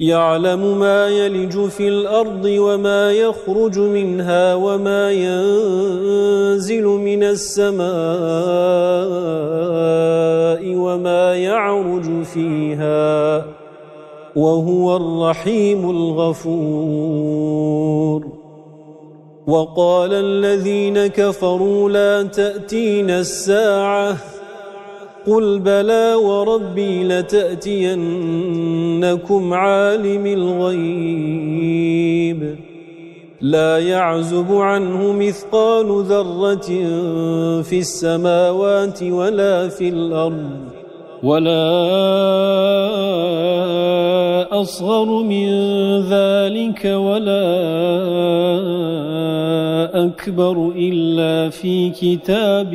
يعلم ما يلج في الأرض وما يخرج منها وما ينزل من السماء وما يعرج فيها وهو الرحيم الغفور. وقال الذين كفروا لا تأتين الساعة قُلْ بَلَى وَرَبِّي لَتَأْتِيَنَّكُمْ عَالِمِ الْغَيْبِ لَا يَعْزُبُ عَنْهُ مِثْقَالُ ذَرَّةٍ فِي السَّمَاوَاتِ وَلَا فِي الْأَرْضِ وَلَا أَصْغَرُ مِنْ ذَلِكَ وَلَا أكبر إلا في كتاب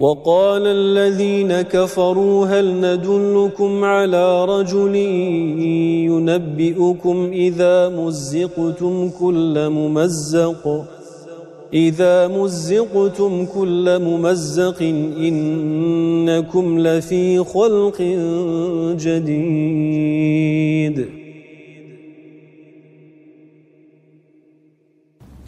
وقال الذين كفروا هل ندلكم على رجل ينبئكم إذا مزقتم كل ممزق إذا مزقتم كل ممزق إنكم لفي خلق جديد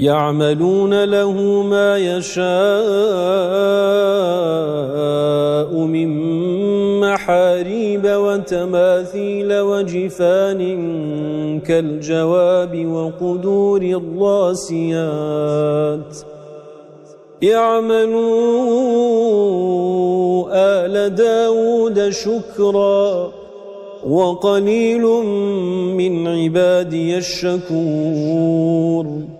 يَعْمَلُونَ لَهُ مَا يَشَاءُ مِنْ مَحَارِيبَ وَتَمَاثِيلَ وَجِفَانٍ كَالْجَوَابِ وَقُدُورِ الرَّاسِيَاتِ. يعملوا آل داود شكرا. وقليل من عبادي الشكور.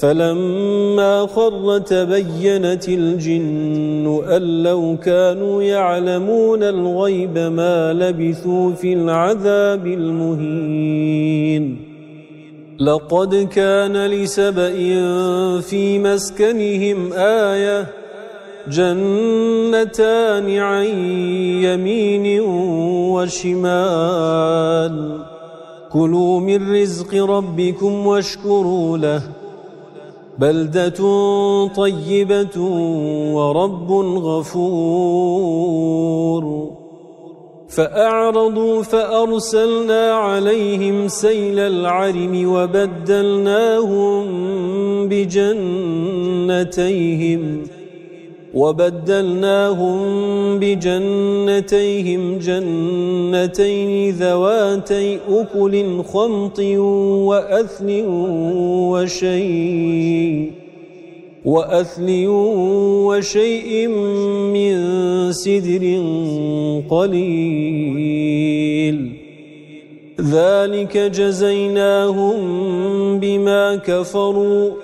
فَلَمَّا خَرَّ تَبَيَّنَتِ الْجِنُّ أَن لَّوْ كَانُوا يَعْلَمُونَ الْغَيْبَ مَا لَبِثُوا فِي الْعَذَابِ الْمُهِينِ. لَقَدْ كَانَ لِسَبَإٍ فِي مَسْكَنِهِمْ آيَةٌ جَنَّتَانِ عَن يَمِينٍ وَشِمَالٍ. كُلُوا مِن رِّزْقِ رَبِّكُمْ وَاشْكُرُوا لَهُ. بلدة طيبة ورب غفور. فأعرضوا فأرسلنا عليهم سيل العرم وبدلناهم بجنتيهم. وَبَدَّلْنَاهُمْ بِجَنَّتَيْهِمْ جَنَّتَيْنِ ذَوَاتَيْ أُكُلٍ خَمْطٍ وَأَثْلٍ وَشَيْءٍ وَأَثْلٍ وَشَيْءٍ مِّن سِدْرٍ قَلِيلٍ. ذَلِكَ جَزَيْنَاهُم بِمَا كَفَرُوا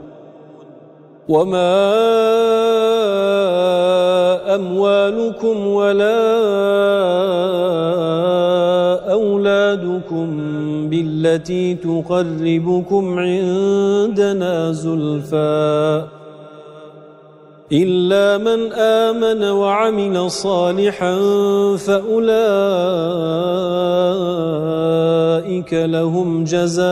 وما أموالكم ولا أولادكم بالتي تقربكم عندنا زلفاً إلا من آمن وعمل صالحا فأولئك لهم جزاء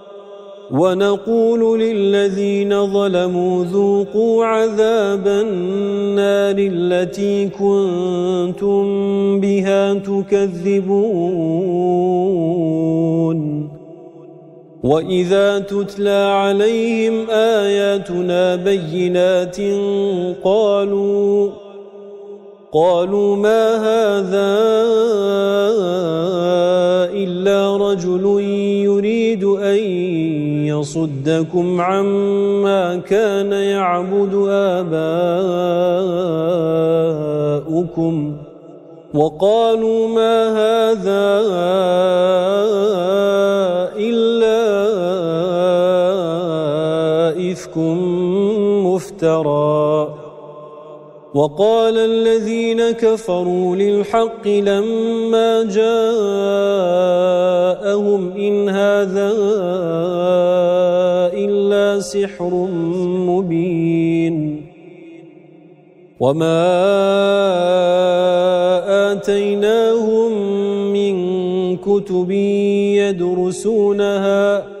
وَنَقُولُ لِلَّذِينَ ظَلَمُوا ذُوقُوا عَذَابَ النَّارِ الَّتِي كُنتُم بِهَا تُكَذِّبُونَ. وَإِذَا تُتْلَى عَلَيْهِمْ آيَاتُنَا بَيِّنَاتٍ قَالُوا قَالُوا مَا هَذَا إِلَّا رَجُلٌ يُرِيدُ أَن يَصُدَّكُمْ عَمَّا كَانَ يَعْبُدُ آبَاؤُكُمْ وَقَالُوا مَا هَذَا إِلَّا إِفْكٌ مُفْتَرًى وَقَالَ الَّذِينَ كَفَرُوا لِلْحَقِّ لَمَّا جَاءَهُمْ إِنْ هَذَا إِلَّا سِحْرٌ مُبِينٌ. وَمَا آتَيْنَاهُمْ مِنْ كُتُبٍ يَدْرُسُونَهَا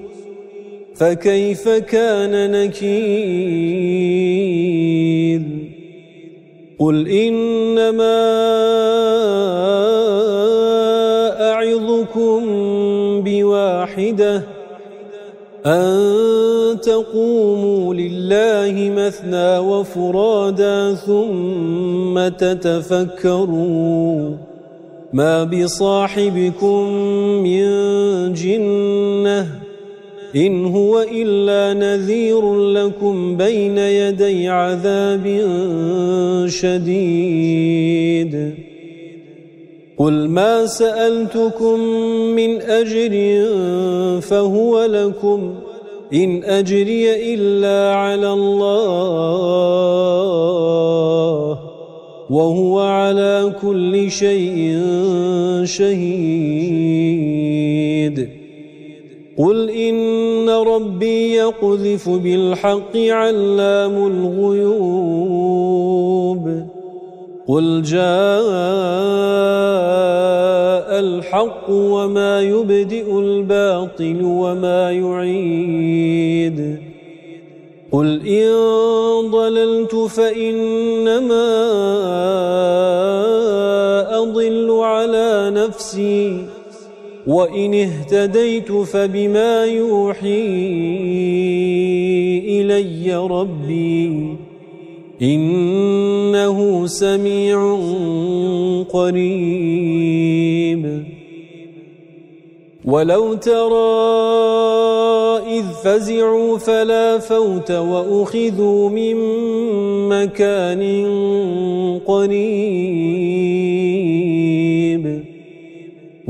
فَكَيْفَ كَانَ نَكِيرِ؟ قُلْ إِنَّمَا أَعِظُكُمْ بِوَاحِدَةٍ أَن تَقُومُوا لِلَّهِ مَثْنَى وَفُرَادَى ثُمَّ تَتَفَكَّرُوا. مَا بِصَاحِبِكُمْ مِنْ جِنَّةٍ إِنْ هُوَ إِلَّا نَذِيرٌ لَكُمْ بَيْنَ يَدَيْ عَذَابٍ شَدِيدٍ. قُلْ مَا سَأَلْتُكُمْ مِنْ أَجْرٍ فَهُوَ لَكُمْ. إِنْ أَجْرِيَ إِلَّا عَلَى اللَّهِ وَهُوَ عَلَى كُلِّ شَيْءٍ شَهِيدٌ. قُلْ رَبِّي يَقْذِفُ بِالْحَقِّ عَلَّامُ الْغُيُوبِ. قُلْ جَاءَ الْحَقُّ وَمَا يُبْدِئُ الْبَاطِلُ وَمَا يُعِيدُ. قُلْ إِن ضَلَلْتُ فَإِنَّمَا أَضِلُّ عَلَى نَفْسِي. وَإِنِ اهْتَدَيْتُ فَبِمَا يُوحِي إِلَيَّ رَبِّي إِنَّهُ سَمِيعٌ قَرِيبٌ وَلَوْ تَرَى إِذْ فَزِعُوا فَلَا فَوْتَ وَأُخِذُوا مِنْ مَكَانٍ قَرِيبٍ